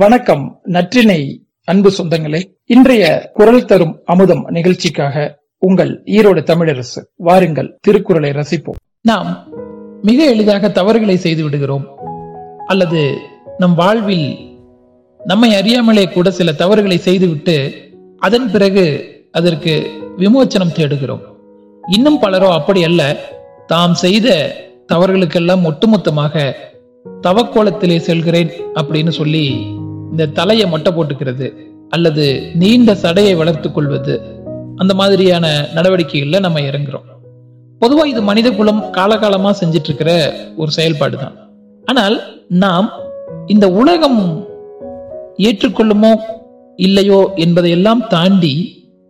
வணக்கம் நற்றினை அன்பு சொந்தங்களே. இன்றைய குரல் தரும் அமுதம் நிகழ்ச்சிக்காக உங்கள் ஈரோடு தமிழரசு வாருங்கள் திருக்குறளை ரசிப்போம். நாம் மிக எளிதாக தவறுகளை செய்து விடுகிறோம். அல்லது நம் வாழ்வில் நம்மை அறியாமலே கூட சில தவறுகளை செய்துவிட்டு அதன் பிறகு அதற்கு விமோச்சனம் தேடுகிறோம். இன்னும் பலரோ அப்படி அல்ல. தாம் செய்த தவறுகளுக்கெல்லாம் ஒட்டுமொத்தமாக தவக்கோலத்திலே செல்கிறேன் அப்படின்னு சொல்லி இந்த தலையை மொட்டை போட்டுக்கிறது அல்லது நீண்ட சடையை வளர்த்து கொள்வது அந்த மாதிரியான நடவடிக்கைகளில் நம்ம இறங்குறோம். பொதுவாக இது மனித குலம் காலகாலமாக செஞ்சிட்டு இருக்கிற ஒரு செயல்பாடு தான் ஆனால் நாம் இந்த உலகம் ஏற்றுக்கொள்ளுமோ இல்லையோ என்பதையெல்லாம் தாண்டி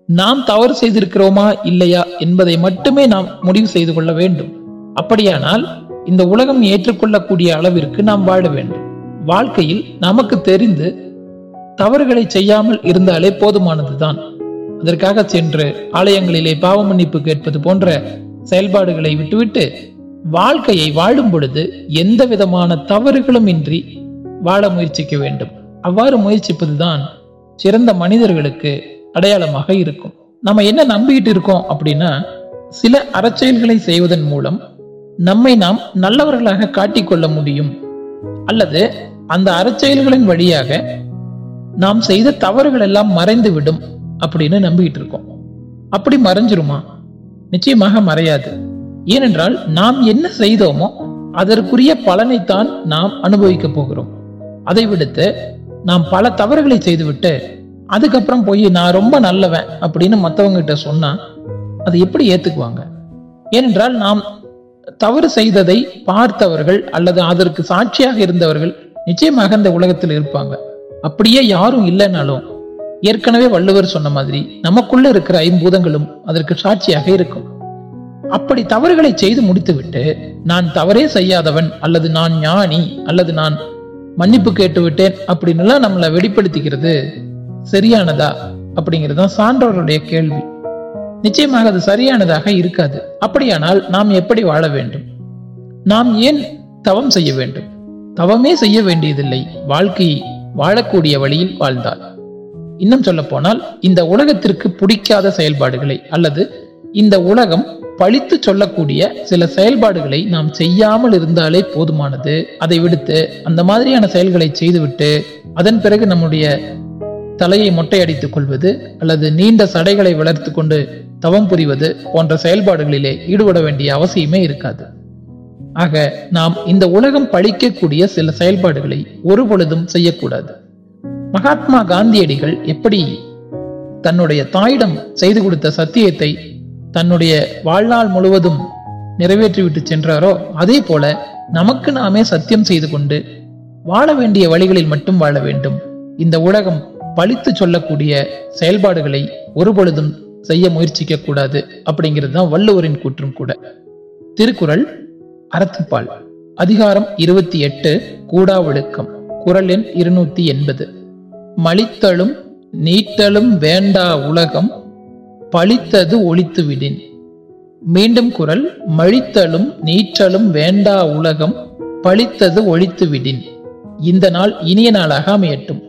நாம் தவறு செய்திருக்கிறோமா இல்லையா என்பதை மட்டுமே நாம் முடிவு செய்து கொள்ள வேண்டும். அப்படியானால் இந்த உலகம் ஏற்றுக்கொள்ளக்கூடிய அளவிற்கு நாம் வாழ வேண்டும். வாழ்க்கையில் நமக்கு தெரிந்து தவறுகளை செய்யாமல் இருந்தாலே போதுமானதுதான். அதற்காக சென்று ஆலயங்களிலே பாவ மன்னிப்பு கேட்பது போன்ற செயல்பாடுகளை விட்டுவிட்டு வாழ்க்கையை வாழும் பொழுது எந்த விதமான தவறுகளும் இன்றி வாழ முயற்சிக்க வேண்டும். அவ்வாறு முயற்சிப்பதுதான் சிறந்த மனிதர்களுக்கு அடையாளமாக இருக்கும். நம்ம என்ன நம்பிக்கிட்டு இருக்கோம் அப்படின்னா சில அறச்செயல்களை செய்வதன் மூலம் நம்மை நாம் நல்லவர்களாக காட்டிக்கொள்ள முடியும். அல்லது அந்த அறச்செயல்களின் வழியாக நாம் செய்த தவறுகள் எல்லாம் மறைந்து விடும் அப்படின்னு நம்பிக்கிட்டு இருக்கோம் அப்படி மறைஞ்சிருமா? நிச்சயமாக மறையாது. ஏனென்றால் நாம் என்ன செய்தோமோ அதற்குரிய பலனைத்தான் நாம் அனுபவிக்க போகிறோம். அதை விடுத்து நாம் பல தவறுகளை செய்துவிட்டு அதுக்கப்புறம் போய் நான் ரொம்ப நல்லவன் அப்படின்னு மற்றவங்க கிட்ட சொன்னா அதை எப்படி ஏத்துக்குவாங்க? ஏனென்றால் நாம் தவறு செய்ததை பார்த்தவர்கள் அல்லது அதற்கு சாட்சியாக இருந்தவர்கள் நிச்சயமாக இந்த உலகத்தில் இருப்பாங்க. அப்படியே யாரும் இல்லைனாலும் ஏற்கனவே வள்ளுவர் சொன்ன மாதிரி நமக்குள்ள இருக்கிற ஐம்பூதங்களும் அதற்கு சாட்சியாக இருக்கும். அப்படி தவறுகளை செய்து முடித்துவிட்டு நான் தவறே செய்யாதவன் அல்லது நான் ஞானி அல்லது நான் மன்னிப்பு கேட்டு விட்டேன் அப்படின்னு நம்மளை வெளிப்படுத்திக்கிறது சரியானதா அப்படிங்கிறது தான் சான்றோருடைய கேள்வி. நிச்சயமாக அது சரியானதாக இருக்காது. அப்படியானால் நாம் எப்படி வாழ வேண்டும்? நாம் ஏன் தவம் செய்ய வேண்டும்? தவமே செய்ய வேண்டியதில்லை. வாழ்க்கையை வாழக்கூடிய வழியில் வாழ்ந்தால். இன்னும் சொல்ல போனால் இந்த உலகத்திற்கு பிடிக்காத செயல்பாடுகளை அல்லது இந்த உலகம் பழித்து சொல்லக்கூடிய சில செயல்பாடுகளை நாம் செய்யாமல் இருந்தாலே போதுமானது. அதை விடுத்து அந்த மாதிரியான செயல்களை செய்துவிட்டு அதன் பிறகு நம்முடைய தலையை மொட்டையடித்துக் கொள்வது அல்லது நீண்ட சடைகளை வளர்த்து கொண்டு தவம் புரிவது போன்ற செயல்பாடுகளிலே ஈடுபட வேண்டிய அவசியமே இருக்காது. ஆக நாம் இந்த உலகம் பழிக்கக்கூடிய சில செயல்பாடுகளை ஒரு பொழுதும் செய்யக்கூடாது. மகாத்மா காந்தியடிகள் எப்படி தன்னுடைய தாயிடம் செய்து கொடுத்த சத்தியத்தை தன்னுடைய வாழ்நாள் முழுவதும் நிறைவேற்றிவிட்டு சென்றாரோ அதே போல நமக்கு நாமே சத்தியம் செய்து கொண்டு வாழ வேண்டிய வழிகளில் மட்டும் வாழ வேண்டும். இந்த உலகம் பழித்து சொல்லக்கூடிய செயல்பாடுகளை ஒரு பொழுதும் செய்ய முயற்சிக்க கூடாது அப்படிங்கிறது தான் வள்ளுவரின் கூற்றும் கூட. திருக்குறள் அறத்துப்பால். அதிகாரம் இருபத்தி எட்டு கூடா ஒழுக்கம் குரல் எண் இருநூத்தி எண்பது. மலித்தலும் நீட்டலும் வேண்டா உலகம் பழித்தது ஒழித்து விடின் மீண்டும் குரல் மழித்தலும் நீற்றலும் வேண்டா உலகம் பழித்தது ஒழித்து விடின் இந்த நாள் இனிய நாளாக அமையட்டும்.